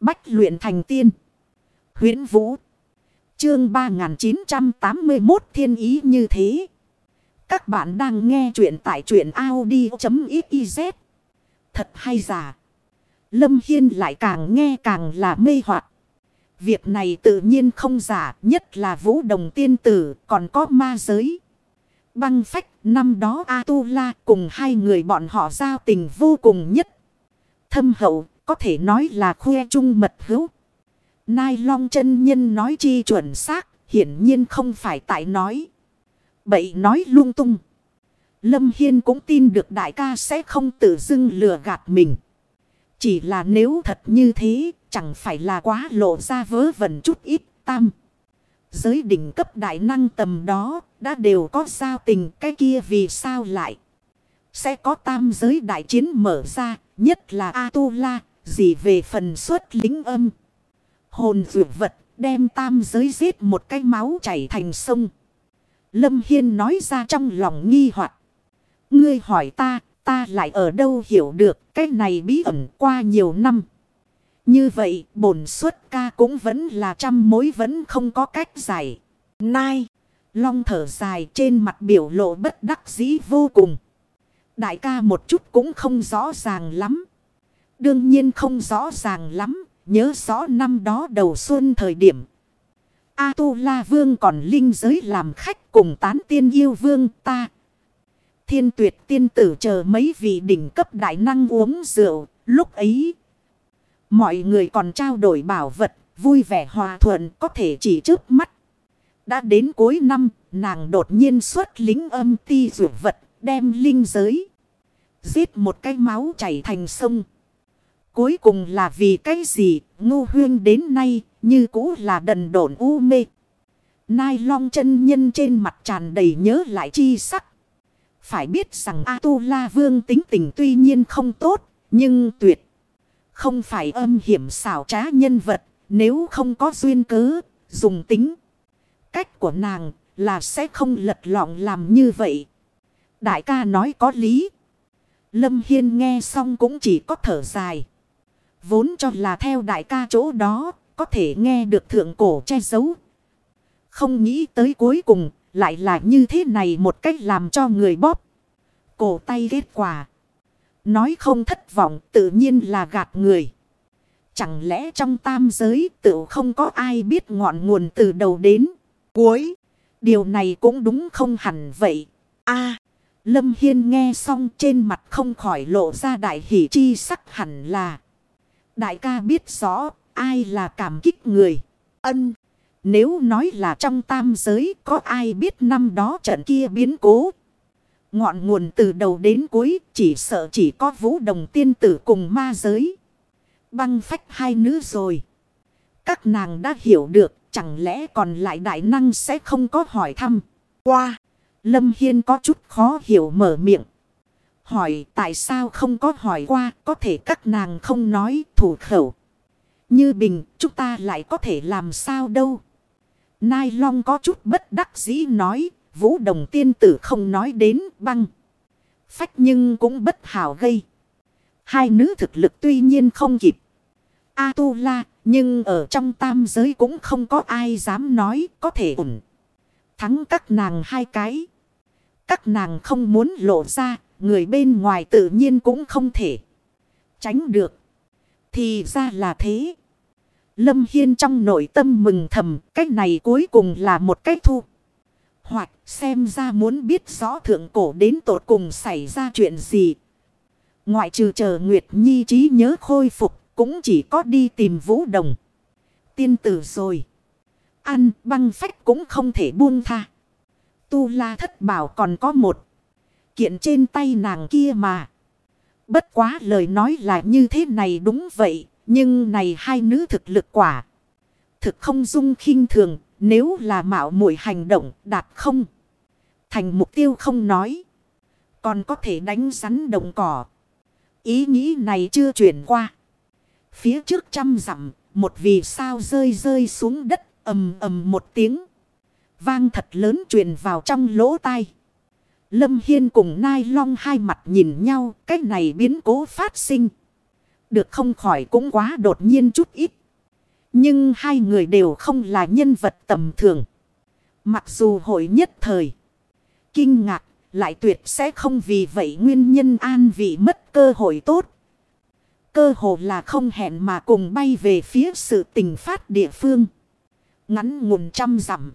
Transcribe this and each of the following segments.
Bách luyện thành tiên. huyễn Vũ. Chương 3981 thiên ý như thế. Các bạn đang nghe truyện tại truyện Audi.xyz. Thật hay giả. Lâm Hiên lại càng nghe càng là mê hoặc Việc này tự nhiên không giả, nhất là vũ đồng tiên tử, còn có ma giới. Băng phách, năm đó A-tu-la cùng hai người bọn họ giao tình vô cùng nhất. Thâm hậu, có thể nói là khoe chung mật hữu. Nai long chân nhân nói chi chuẩn xác, hiển nhiên không phải tại nói. Bậy nói lung tung. Lâm Hiên cũng tin được đại ca sẽ không tự dưng lừa gạt mình. Chỉ là nếu thật như thế, chẳng phải là quá lộ ra vớ vẩn chút ít tam. Giới đỉnh cấp đại năng tầm đó đã đều có sao tình cái kia vì sao lại. Sẽ có tam giới đại chiến mở ra, nhất là A-tu-la, gì về phần xuất lính âm. Hồn vượt vật, đem tam giới giết một cái máu chảy thành sông. Lâm Hiên nói ra trong lòng nghi hoặc Ngươi hỏi ta, ta lại ở đâu hiểu được cái này bí ẩn qua nhiều năm. Như vậy, bổn xuất ca cũng vẫn là trăm mối vẫn không có cách giải. Nai, long thở dài trên mặt biểu lộ bất đắc dĩ vô cùng. Đại ca một chút cũng không rõ ràng lắm. Đương nhiên không rõ ràng lắm, nhớ rõ năm đó đầu xuân thời điểm. A-tu-la vương còn linh giới làm khách cùng tán tiên yêu vương ta. Thiên tuyệt tiên tử chờ mấy vị đỉnh cấp đại năng uống rượu, lúc ấy Mọi người còn trao đổi bảo vật, vui vẻ hòa thuận có thể chỉ trước mắt. Đã đến cuối năm, nàng đột nhiên xuất lính âm ti rượu vật, đem linh giới. Giết một cái máu chảy thành sông. Cuối cùng là vì cái gì, ngu huyên đến nay, như cũ là đần độn u mê. Nai long chân nhân trên mặt tràn đầy nhớ lại chi sắc. Phải biết rằng A-tu-la vương tính tình tuy nhiên không tốt, nhưng tuyệt. Không phải âm hiểm xảo trá nhân vật. Nếu không có duyên cớ. Dùng tính. Cách của nàng là sẽ không lật lọng làm như vậy. Đại ca nói có lý. Lâm Hiên nghe xong cũng chỉ có thở dài. Vốn cho là theo đại ca chỗ đó. Có thể nghe được thượng cổ che giấu. Không nghĩ tới cuối cùng. Lại là như thế này một cách làm cho người bóp. Cổ tay kết quả. Nói không thất vọng, tự nhiên là gạt người. Chẳng lẽ trong tam giới, tự không có ai biết ngọn nguồn từ đầu đến cuối. Điều này cũng đúng không hẳn vậy. a Lâm Hiên nghe xong trên mặt không khỏi lộ ra đại hỷ chi sắc hẳn là. Đại ca biết rõ ai là cảm kích người. Ân. Nếu nói là trong tam giới, có ai biết năm đó trận kia biến cố. Ngọn nguồn từ đầu đến cuối, chỉ sợ chỉ có vũ đồng tiên tử cùng ma giới. Băng phách hai nữ rồi. Các nàng đã hiểu được, chẳng lẽ còn lại đại năng sẽ không có hỏi thăm. Qua. Lâm Hiên có chút khó hiểu mở miệng. Hỏi tại sao không có hỏi qua có thể các nàng không nói thủ khẩu. Như bình chúng ta lại có thể làm sao đâu. Nai Long có chút bất đắc dĩ nói Vũ đồng tiên tử không nói đến băng. Phách nhưng cũng bất hảo gây. Hai nữ thực lực tuy nhiên không kịp. A-tu-la, nhưng ở trong tam giới cũng không có ai dám nói có thể ổn. Thắng các nàng hai cái. Các nàng không muốn lộ ra, người bên ngoài tự nhiên cũng không thể. Tránh được. Thì ra là thế. Lâm Hiên trong nội tâm mừng thầm, cái này cuối cùng là một cách thu. Hoặc xem ra muốn biết rõ thượng cổ đến tột cùng xảy ra chuyện gì. Ngoại trừ chờ Nguyệt Nhi trí nhớ khôi phục cũng chỉ có đi tìm Vũ Đồng. Tiên tử rồi. Ăn băng phách cũng không thể buông tha. Tu la thất bảo còn có một. Kiện trên tay nàng kia mà. Bất quá lời nói là như thế này đúng vậy. Nhưng này hai nữ thực lực quả. Thực không dung khinh thường, nếu là mạo muội hành động, đạt không. Thành mục tiêu không nói. Còn có thể đánh rắn đồng cỏ. Ý nghĩ này chưa chuyển qua. Phía trước trăm dặm, một vì sao rơi rơi xuống đất, ầm ầm một tiếng. Vang thật lớn truyền vào trong lỗ tai. Lâm Hiên cùng Nai Long hai mặt nhìn nhau. Cái này biến cố phát sinh. Được không khỏi cũng quá đột nhiên chút ít. Nhưng hai người đều không là nhân vật tầm thường. Mặc dù hội nhất thời. Kinh ngạc, lại tuyệt sẽ không vì vậy nguyên nhân an vị mất cơ hội tốt. Cơ hội là không hẹn mà cùng bay về phía sự tình phát địa phương. Ngắn ngủn trăm dặm.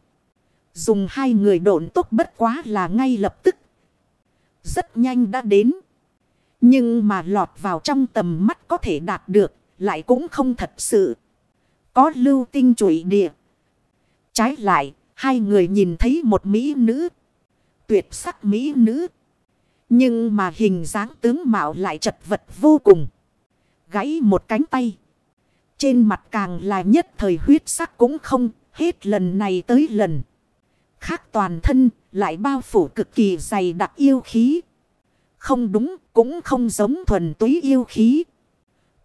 Dùng hai người độn tốt bất quá là ngay lập tức. Rất nhanh đã đến. Nhưng mà lọt vào trong tầm mắt có thể đạt được. Lại cũng không thật sự. Có lưu tinh trụy địa. Trái lại, hai người nhìn thấy một mỹ nữ. Tuyệt sắc mỹ nữ. Nhưng mà hình dáng tướng mạo lại chật vật vô cùng. Gãy một cánh tay. Trên mặt càng là nhất thời huyết sắc cũng không hết lần này tới lần. Khác toàn thân lại bao phủ cực kỳ dày đặc yêu khí. Không đúng cũng không giống thuần túy yêu khí.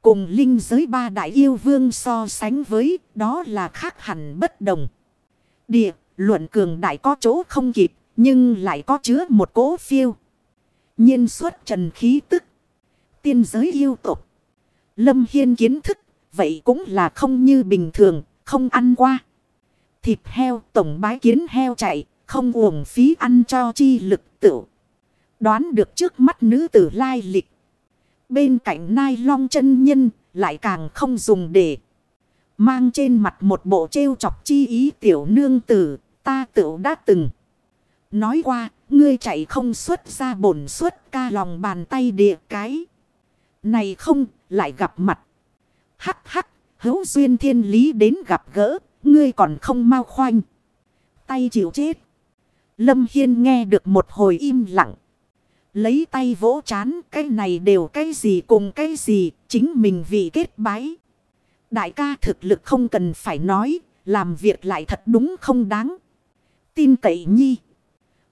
Cùng linh giới ba đại yêu vương so sánh với đó là khác hẳn bất đồng. Địa, luận cường đại có chỗ không kịp, nhưng lại có chứa một cố phiêu. nhiên xuất trần khí tức. Tiên giới yêu tục. Lâm Hiên kiến thức, vậy cũng là không như bình thường, không ăn qua. Thịt heo tổng bái kiến heo chạy, không uổng phí ăn cho chi lực tử. Đoán được trước mắt nữ tử lai lịch. Bên cạnh nai long chân nhân lại càng không dùng để. Mang trên mặt một bộ trêu chọc chi ý tiểu nương tử, ta tựu đã từng. Nói qua, ngươi chạy không xuất ra bổn xuất ca lòng bàn tay địa cái. Này không, lại gặp mặt. Hắc hắc, hữu duyên thiên lý đến gặp gỡ, ngươi còn không mau khoanh. Tay chịu chết. Lâm Hiên nghe được một hồi im lặng. Lấy tay vỗ chán cái này đều cái gì cùng cái gì chính mình vì kết bái. Đại ca thực lực không cần phải nói làm việc lại thật đúng không đáng. Tin cậy nhi.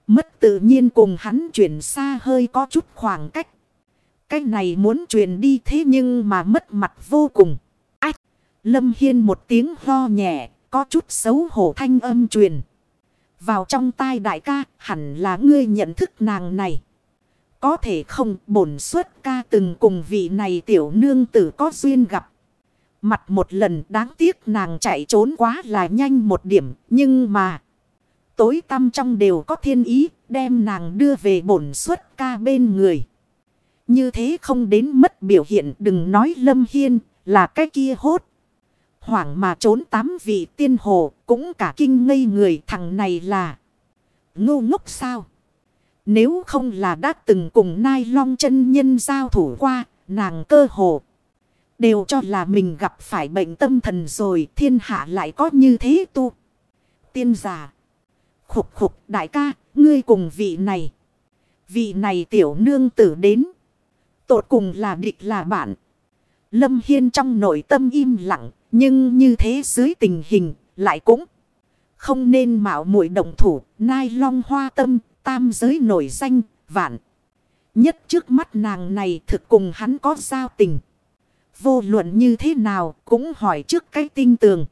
Mất tự nhiên cùng hắn chuyển xa hơi có chút khoảng cách. Cái này muốn truyền đi thế nhưng mà mất mặt vô cùng. Ách! Lâm Hiên một tiếng ho nhẹ, có chút xấu hổ thanh âm truyền. Vào trong tai đại ca, hẳn là ngươi nhận thức nàng này. Có thể không bổn xuất ca từng cùng vị này tiểu nương tử có duyên gặp. Mặt một lần đáng tiếc nàng chạy trốn quá là nhanh một điểm, nhưng mà... Tối tâm trong đều có thiên ý, đem nàng đưa về bổn xuất ca bên người. Như thế không đến mất biểu hiện đừng nói lâm hiên là cái kia hốt. Hoảng mà trốn tám vị tiên hồ, cũng cả kinh ngây người, thằng này là ngu ngốc sao. Nếu không là đã từng cùng nai long chân nhân giao thủ qua, nàng cơ hồ. Đều cho là mình gặp phải bệnh tâm thần rồi, thiên hạ lại có như thế tu. Tiên giả. Khục khục, đại ca, ngươi cùng vị này. Vị này tiểu nương tử đến. Tột cùng là địch là bạn. Lâm Hiên trong nội tâm im lặng. Nhưng như thế dưới tình hình lại cũng không nên mạo muội động thủ. Nai long hoa tâm tam giới nổi danh vạn. Nhất trước mắt nàng này thực cùng hắn có giao tình. Vô luận như thế nào cũng hỏi trước cái tinh tường.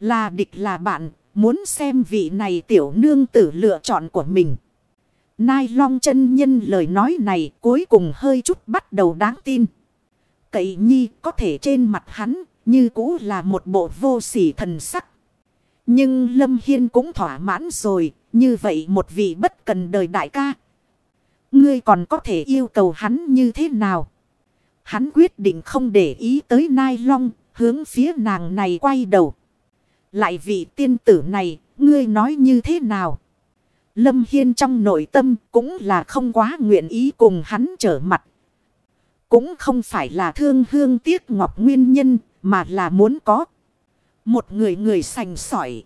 Là địch là bạn, muốn xem vị này tiểu nương tử lựa chọn của mình. Nai long chân nhân lời nói này cuối cùng hơi chút bắt đầu đáng tin. Cậy nhi có thể trên mặt hắn như cũ là một bộ vô sỉ thần sắc. Nhưng Lâm Hiên cũng thỏa mãn rồi, như vậy một vị bất cần đời đại ca. Ngươi còn có thể yêu cầu hắn như thế nào? Hắn quyết định không để ý tới Nai Long, hướng phía nàng này quay đầu. Lại vị tiên tử này, ngươi nói như thế nào? Lâm Hiên trong nội tâm cũng là không quá nguyện ý cùng hắn trở mặt. Cũng không phải là thương hương tiếc ngọc nguyên nhân, mà là muốn có. Một người người sành sỏi.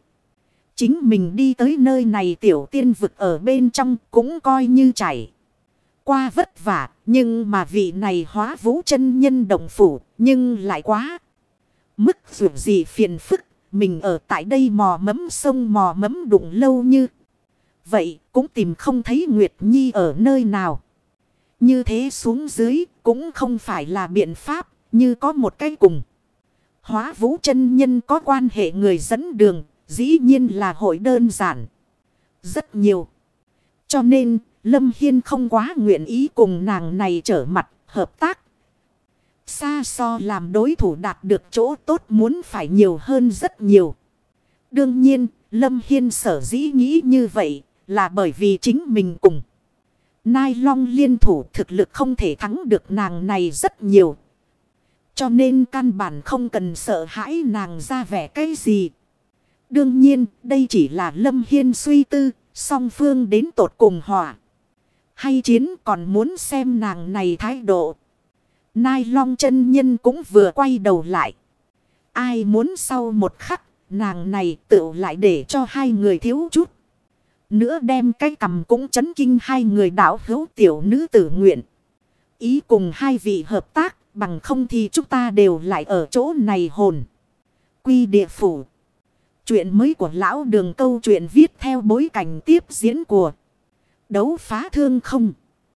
Chính mình đi tới nơi này tiểu tiên vực ở bên trong cũng coi như chảy. Qua vất vả, nhưng mà vị này hóa vũ chân nhân đồng phủ, nhưng lại quá. Mức dù gì phiền phức, mình ở tại đây mò mẫm sông mò mẫm đụng lâu như. Vậy, cũng tìm không thấy Nguyệt Nhi ở nơi nào. Như thế xuống dưới cũng không phải là biện pháp như có một cái cùng. Hóa vũ chân nhân có quan hệ người dẫn đường dĩ nhiên là hội đơn giản. Rất nhiều. Cho nên Lâm Hiên không quá nguyện ý cùng nàng này trở mặt hợp tác. Xa so làm đối thủ đạt được chỗ tốt muốn phải nhiều hơn rất nhiều. Đương nhiên, Lâm Hiên sở dĩ nghĩ như vậy là bởi vì chính mình cùng. Nai Long liên thủ thực lực không thể thắng được nàng này rất nhiều. Cho nên căn bản không cần sợ hãi nàng ra vẻ cái gì. Đương nhiên, đây chỉ là Lâm Hiên suy tư, song phương đến tột cùng hỏa. Hay chiến còn muốn xem nàng này thái độ. Nai long chân nhân cũng vừa quay đầu lại. Ai muốn sau một khắc, nàng này tự lại để cho hai người thiếu chút. Nữa đem cái cầm cũng chấn kinh hai người đảo hữu tiểu nữ tử nguyện. Ý cùng hai vị hợp tác, bằng không thì chúng ta đều lại ở chỗ này hồn. Quy địa phủ. Chuyện mới của lão đường câu chuyện viết theo bối cảnh tiếp diễn của đấu phá thương không.